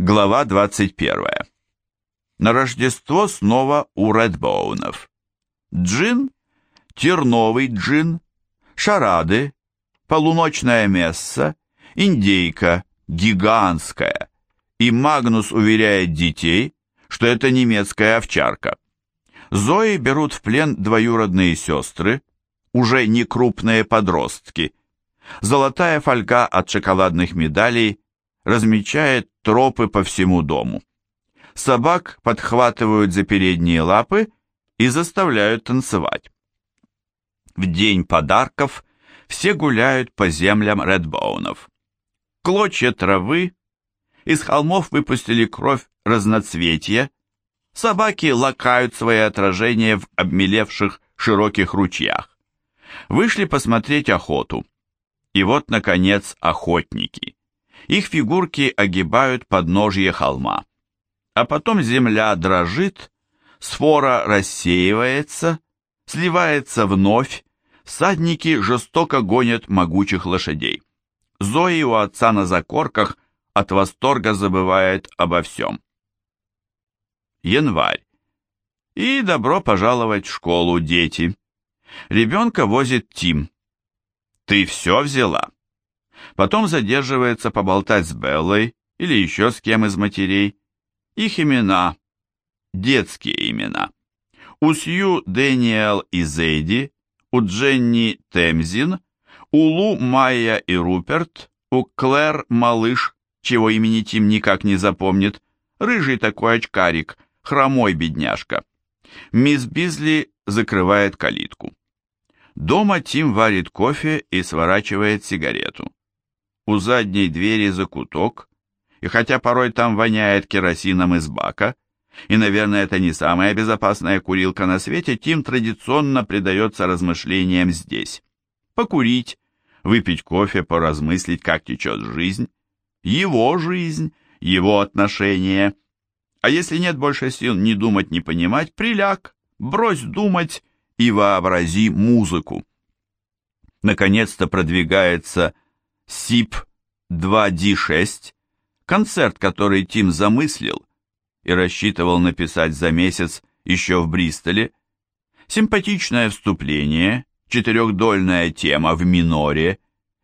Глава 21. На Рождество снова у Редбоунов. Джин, терновый джин, шарады, полуночная месса, индейка, гигантская. И Магнус уверяет детей, что это немецкая овчарка. Зои берут в плен двоюродные сестры, уже не крупные подростки. Золотая фольга от шоколадных медалей размечает тропы по всему дому. Собак подхватывают за передние лапы и заставляют танцевать. В день подарков все гуляют по землям Редбоунов. Клочья травы, из холмов выпустили кровь разноцветия, собаки лакают свои отражения в обмелевших широких ручьях. Вышли посмотреть охоту. И вот, наконец, охотники. Их фигурки огибают подножье холма. А потом земля дрожит, сфора рассеивается, сливается вновь, всадники жестоко гонят могучих лошадей. Зои у отца на закорках от восторга забывает обо всем. Январь. И добро пожаловать в школу, дети. Ребенка возит Тим. Ты все взяла? Потом задерживается поболтать с Беллой или еще с кем из матерей. Их имена, детские имена. У Сью Дэниел и Зейди, у Дженни Темзин, у Лу Майя и Руперт, у Клэр малыш, чего имени Тим никак не запомнит, рыжий такой очкарик, хромой бедняжка. Мисс Бизли закрывает калитку. Дома Тим варит кофе и сворачивает сигарету. У задней двери закуток, и хотя порой там воняет керосином из бака, и, наверное, это не самая безопасная курилка на свете, Тим традиционно предается размышлениям здесь. Покурить, выпить кофе, поразмыслить, как течет жизнь, его жизнь, его отношения. А если нет больше сил ни думать, ни понимать, приляг, брось думать и вообрази музыку. Наконец-то продвигается СИП-2D6, концерт, который Тим замыслил и рассчитывал написать за месяц еще в Бристоле. Симпатичное вступление, четырехдольная тема в миноре,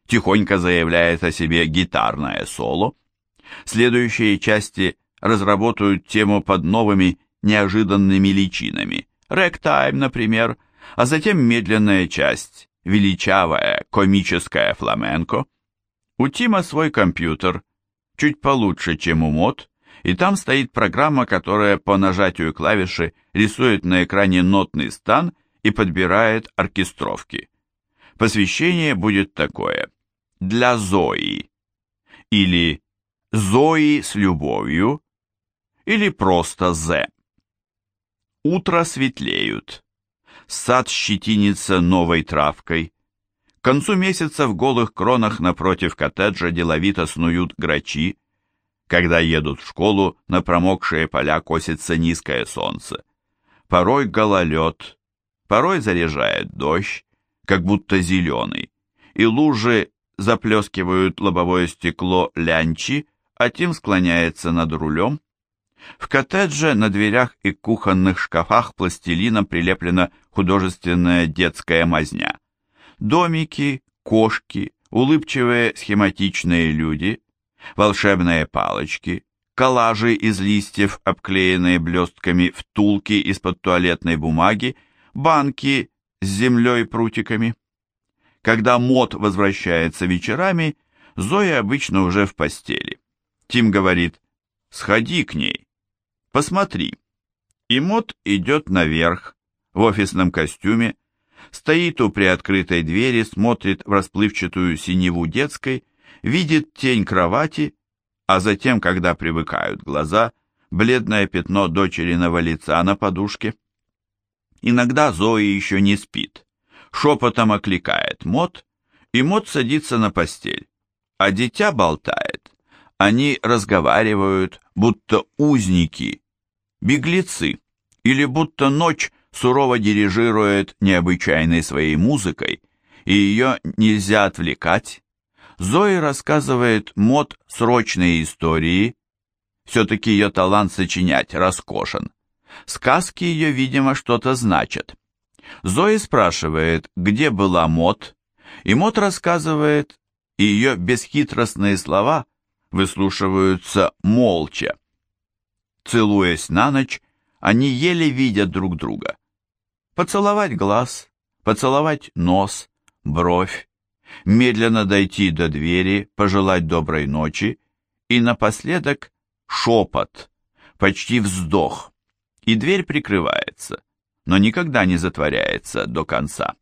тихонько заявляет о себе гитарное соло. Следующие части разработают тему под новыми неожиданными личинами. Рэктайм, например, а затем медленная часть, величавая, комическая фламенко. У Тима свой компьютер, чуть получше, чем у Мод, и там стоит программа, которая по нажатию клавиши рисует на экране нотный стан и подбирает оркестровки. Посвящение будет такое. Для Зои. Или Зои с любовью. Или просто З. Утро светлеют. Сад щетинится новой травкой. К концу месяца в голых кронах напротив коттеджа деловито снуют грачи. Когда едут в школу, на промокшие поля косится низкое солнце. Порой гололед, порой заряжает дождь, как будто зеленый, и лужи заплескивают лобовое стекло лянчи, а Тим склоняется над рулем. В коттедже на дверях и кухонных шкафах пластилином прилеплена художественная детская мазня. Домики, кошки, улыбчивые схематичные люди, волшебные палочки, коллажи из листьев, обклеенные блестками, втулки из-под туалетной бумаги, банки с землей прутиками. Когда Мот возвращается вечерами, Зоя обычно уже в постели. Тим говорит, сходи к ней, посмотри. И Мот идет наверх, в офисном костюме, стоит у приоткрытой двери, смотрит в расплывчатую синеву детской, видит тень кровати, а затем, когда привыкают глаза, бледное пятно дочериного лица на подушке. Иногда Зои еще не спит. Шепотом окликает Мот, и Мот садится на постель, а дитя болтает. Они разговаривают, будто узники, беглецы, или будто ночь сурово дирижирует необычайной своей музыкой, и ее нельзя отвлекать. Зои рассказывает Мод срочные истории, Все-таки ее талант сочинять роскошен. Сказки ее, видимо, что-то значат. Зои спрашивает, где была Мот, и Мот рассказывает, и ее бесхитростные слова выслушиваются молча. Целуясь на ночь, они еле видят друг друга. Поцеловать глаз, поцеловать нос, бровь, медленно дойти до двери, пожелать доброй ночи и напоследок шепот, почти вздох, и дверь прикрывается, но никогда не затворяется до конца.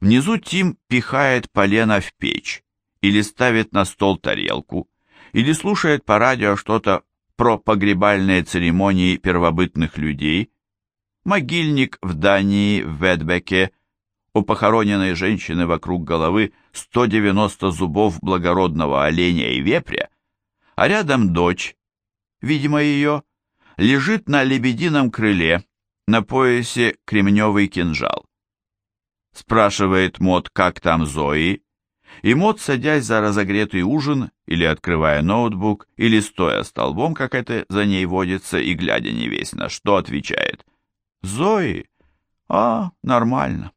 Внизу Тим пихает полено в печь, или ставит на стол тарелку, или слушает по радио что-то про погребальные церемонии первобытных людей, могильник в Дании, в Ведбеке, у похороненной женщины вокруг головы 190 зубов благородного оленя и вепря, а рядом дочь, видимо ее, лежит на лебедином крыле, на поясе кремневый кинжал. Спрашивает Мот, как там Зои, и Мот, садясь за разогретый ужин, или открывая ноутбук, или стоя столбом, как это за ней водится, и глядя не весь на что, отвечает. «Зои? А, нормально».